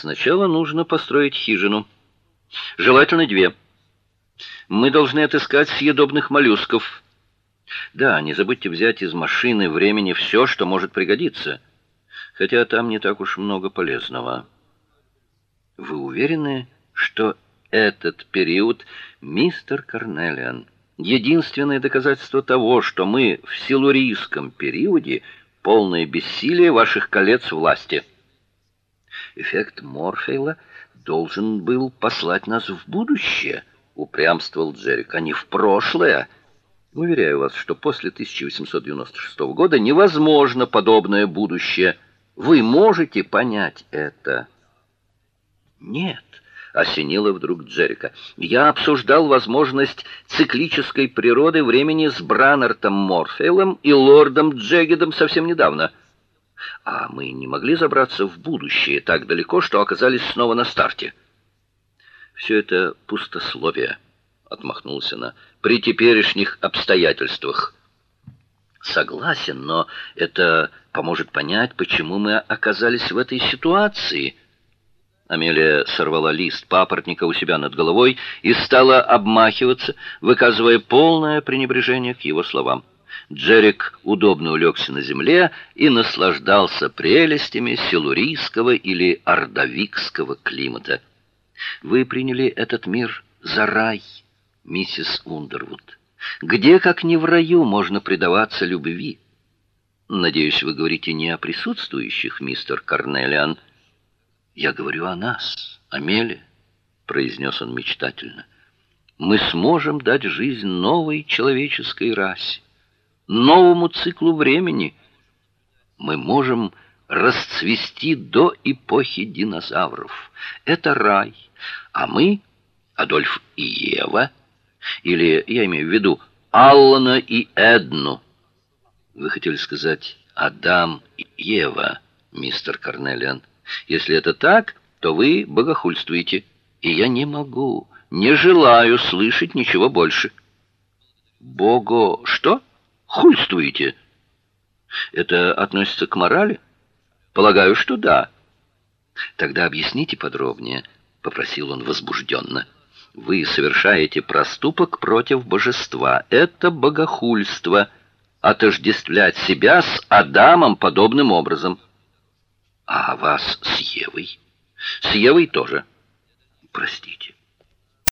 Сначала нужно построить хижину. Желательно две. Мы должны отыскать съедобных моллюсков. Да, не забудьте взять из машины времени все, что может пригодиться. Хотя там не так уж много полезного. Вы уверены, что этот период, мистер Карнелиан, единственное доказательство того, что мы в силурийском периоде полное бессилие ваших колец власти? Эффект Морфея должен был послать нас в будущее, упрямствовал Джерик, а не в прошлое. Уверяю вас, что после 1896 года невозможно подобное будущее. Вы можете понять это? Нет, осенило вдруг Джерика. Я обсуждал возможность циклической природы времени с Браннертом Морфейлом и лордом Джегедом совсем недавно. А мы не могли забраться в будущее так далеко, что оказались снова на старте. Все это пустословие, отмахнулся она. При теперешних обстоятельствах. Согласен, но это поможет понять, почему мы оказались в этой ситуации. Амелия сорвала лист папоротника у себя над головой и стала обмахиваться, выказывая полное пренебрежение к его словам. Джерик удобно улегся на земле и наслаждался прелестями силурийского или ордовикского климата. Вы приняли этот мир за рай, миссис Ундервуд. Где, как не в раю, можно предаваться любви? Надеюсь, вы говорите не о присутствующих, мистер Карнелиан. Я говорю о нас, Амелия, произнес он мечтательно. Мы сможем дать жизнь новой человеческой расе новому циклу времени. Мы можем расцвести до эпохи динозавров. Это рай. А мы, Адольф и Ева, или я имею в виду Аллана и Эдну. Вы хотели сказать Адам и Ева, мистер Карнелиан. Если это так, то вы богохульствуете, и я не могу, не желаю слышать ничего больше. Бого что? Хульствуете. Это относится к морали? Полагаю, что да. Тогда объясните подробнее, попросил он возбужденно. Вы совершаете проступок против божества. Это богохульство отождествлять себя с Адамом подобным образом. А вас с Евой? С Евой тоже. Простите.